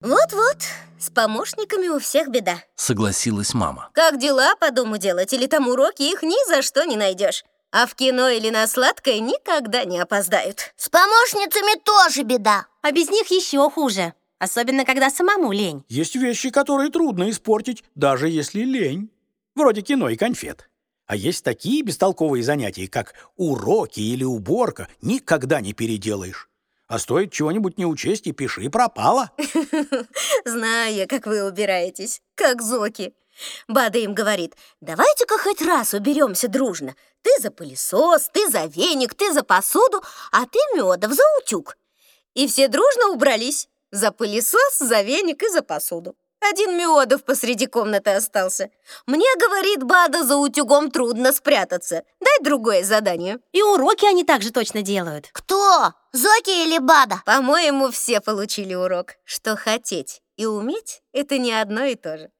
Вот-вот, с помощниками у всех беда. Согласилась мама. Как дела по дому делать или там уроки, их ни за что не найдешь. А в кино или на сладкое никогда не опоздают. С помощницами тоже беда. А без них еще хуже. Особенно, когда самому лень. Есть вещи, которые трудно испортить, даже если лень. Вроде кино и конфет. А есть такие бестолковые занятия, как уроки или уборка, никогда не переделаешь. А стоит чего-нибудь не учесть и пиши пропало. Знаю я, как вы убираетесь, как зоки. Бада им говорит, давайте-ка хоть раз уберемся дружно. Ты за пылесос, ты за веник, ты за посуду, а ты, Медов, за утюг. И все дружно убрались. За пылесос, за веник и за посуду. Один Миодов посреди комнаты остался. Мне, говорит Бада, за утюгом трудно спрятаться. Дай другое задание. И уроки они также точно делают. Кто? Зоки или Бада? По-моему, все получили урок, что хотеть и уметь — это не одно и то же.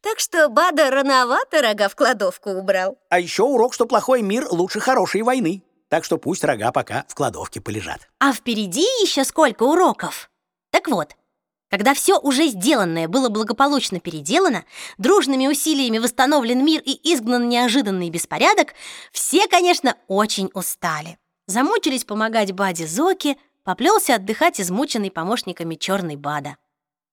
Так что Бада рановато рога в кладовку убрал. А еще урок, что плохой мир лучше хорошей войны. Так что пусть рога пока в кладовке полежат. А впереди еще сколько уроков. Так вот, когда все уже сделанное было благополучно переделано, дружными усилиями восстановлен мир и изгнан неожиданный беспорядок, все, конечно, очень устали. Замучились помогать Баде Зоки, поплелся отдыхать измученный помощниками черный Бада.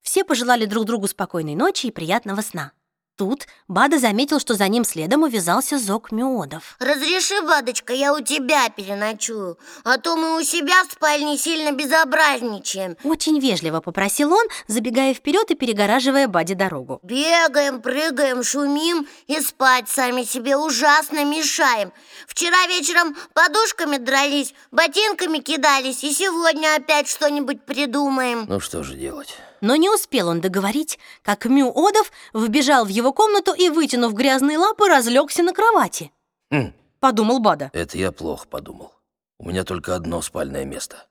Все пожелали друг другу спокойной ночи и приятного сна. Тут Бада заметил, что за ним следом увязался Зок Миодов. Разреши, Бадочка, я у тебя переночую, а то мы у себя в спальне сильно безобразничаем. Очень вежливо попросил он, забегая вперед и перегораживая Баде дорогу. Бегаем, прыгаем, шумим и спать сами себе ужасно мешаем. Вчера вечером подушками дрались, ботинками кидались, и сегодня опять что-нибудь придумаем. Ну что же делать? Но не успел он договорить, как Мю Одов вбежал в его комнату и, вытянув грязные лапы, разлегся на кровати. Хм, Подумал Бада. это я плохо подумал. У меня только одно спальное место.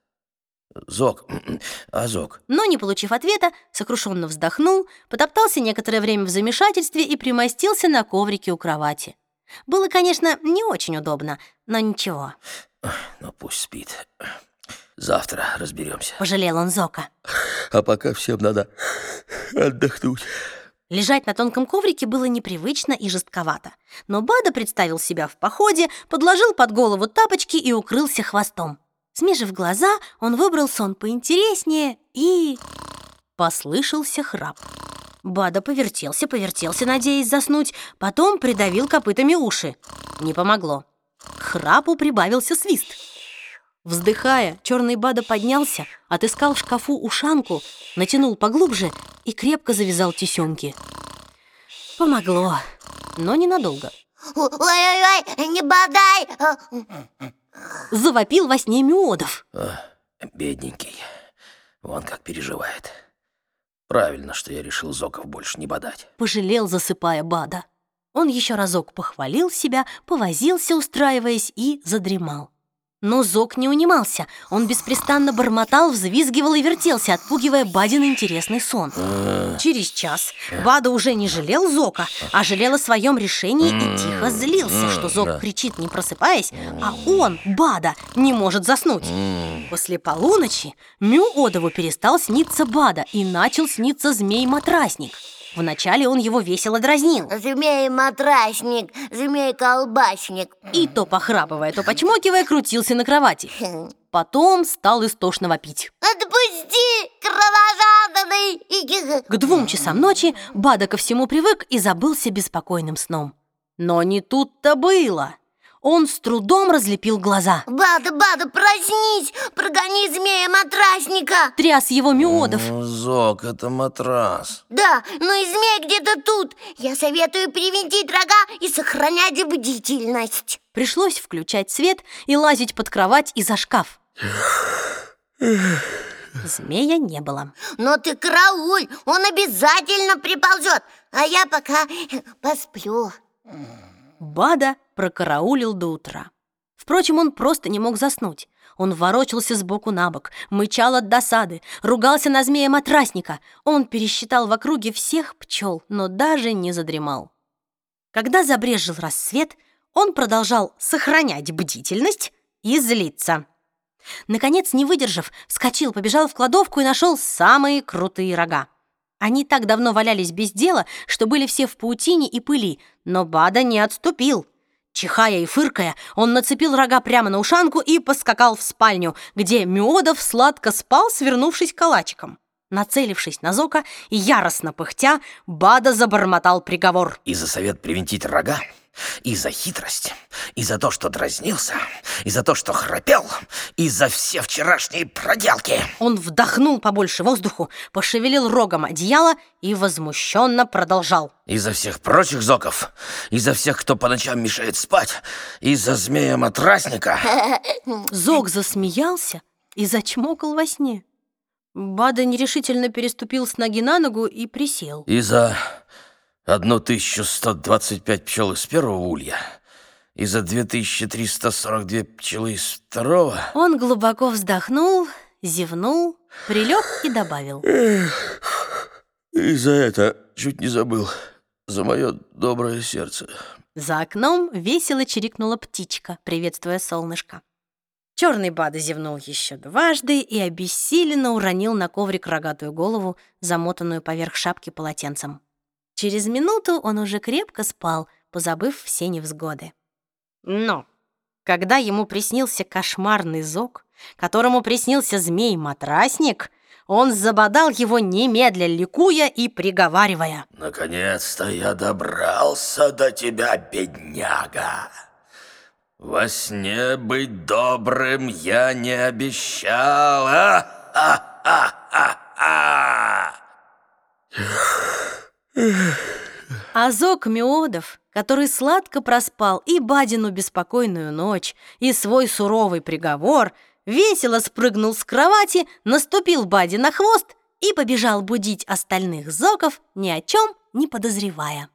Зок, а Зок? Но, не получив ответа, сокрушенно вздохнул, потоптался некоторое время в замешательстве и примостился на коврике у кровати. Было, конечно, не очень удобно, но ничего. Ну пусть спит. Завтра разберемся. Пожалел он Зока. А пока всем надо отдохнуть. Лежать на тонком коврике было непривычно и жестковато. Но Бада представил себя в походе, подложил под голову тапочки и укрылся хвостом. Смежив глаза, он выбрал сон поинтереснее и... Послышался храп. Бада повертелся, повертелся, надеясь заснуть, потом придавил копытами уши. Не помогло. К храпу прибавился свист. Вздыхая, черный Бада поднялся, отыскал в шкафу ушанку, натянул поглубже и крепко завязал тесемки. Помогло, но ненадолго. Ой-ой-ой, не бодай! Завопил во сне Миодов. А, бедненький. Вон как переживает. Правильно, что я решил Зоков больше не бодать. Пожалел, засыпая Бада. Он еще разок похвалил себя, повозился, устраиваясь, и задремал. Но Зок не унимался. Он беспрестанно бормотал, взвизгивал и вертелся, отпугивая Бадин интересный сон. Через час Бада уже не жалел Зока, а жалел о своем решении и тихо злился, что Зок кричит, не просыпаясь, а он, Бада, не может заснуть. После полуночи Мю-Одову перестал сниться Бада и начал сниться змей-матрасник. Вначале он его весело дразнил. Змей-матрасник, змей-колбасник. И то похрапывая, то почмокивая, крутился на кровати. Потом стал истошно вопить. Отпусти, кровожадный! К двум часам ночи Бада ко всему привык и забылся беспокойным сном. Но не тут-то было. Он с трудом разлепил глаза. Бада, Бада, проснись! Прогони змея-матрасника! Тряс его Миодов. Ну, Зок, это матрас. Да, но и змей где-то тут. Я советую привинтить рога и сохранять бдительность. Пришлось включать свет и лазить под кровать и за шкаф. Змея не было. Но ты карауль, он обязательно приползет, а я пока посплю. Бада прокараулил до утра. Впрочем, он просто не мог заснуть. Он ворочался сбоку на бок, мычал от досады, ругался на змея-матрасника. Он пересчитал в округе всех пчел, но даже не задремал. Когда забрежил рассвет, он продолжал сохранять бдительность и злиться. Наконец, не выдержав, вскочил, побежал в кладовку и нашел самые крутые рога. Они так давно валялись без дела, что были все в паутине и пыли, но Бада не отступил. Чихая и фыркая, он нацепил рога прямо на ушанку и поскакал в спальню, где Мюодов сладко спал, свернувшись калачиком. Нацелившись на Зока и яростно пыхтя, Бада забормотал приговор. И за совет привинтить рога, и за хитрость, и за то, что дразнился, и за то, что храпел, и за все вчерашние проделки. Он вдохнул побольше воздуху, пошевелил рогом одеяло и возмущенно продолжал. И за всех прочих зоков, и за всех, кто по ночам мешает спать, и за змея-матрасника. Зок засмеялся и зачмокал во сне. Бада нерешительно переступил с ноги на ногу и присел. И за 1125 пчел из первого улья, и за 2342 пчелы из второго. Он глубоко вздохнул, зевнул, прилег и добавил. И за это чуть не забыл, за мое доброе сердце. За окном весело чирикнула птичка, приветствуя солнышко. Черный Бада зевнул еще дважды и обессиленно уронил на коврик рогатую голову, замотанную поверх шапки полотенцем. Через минуту он уже крепко спал, позабыв все невзгоды. Но когда ему приснился кошмарный зог, которому приснился змей-матрасник, он забодал его немедля, ликуя и приговаривая. Наконец-то я добрался до тебя, бедняга. Во сне быть добрым я не обещал. А? А, а, а, а. А Зок Меодов, который сладко проспал и Бадину беспокойную ночь, и свой суровый приговор, весело спрыгнул с кровати, наступил Баде на хвост и побежал будить остальных Зоков, ни о чем не подозревая.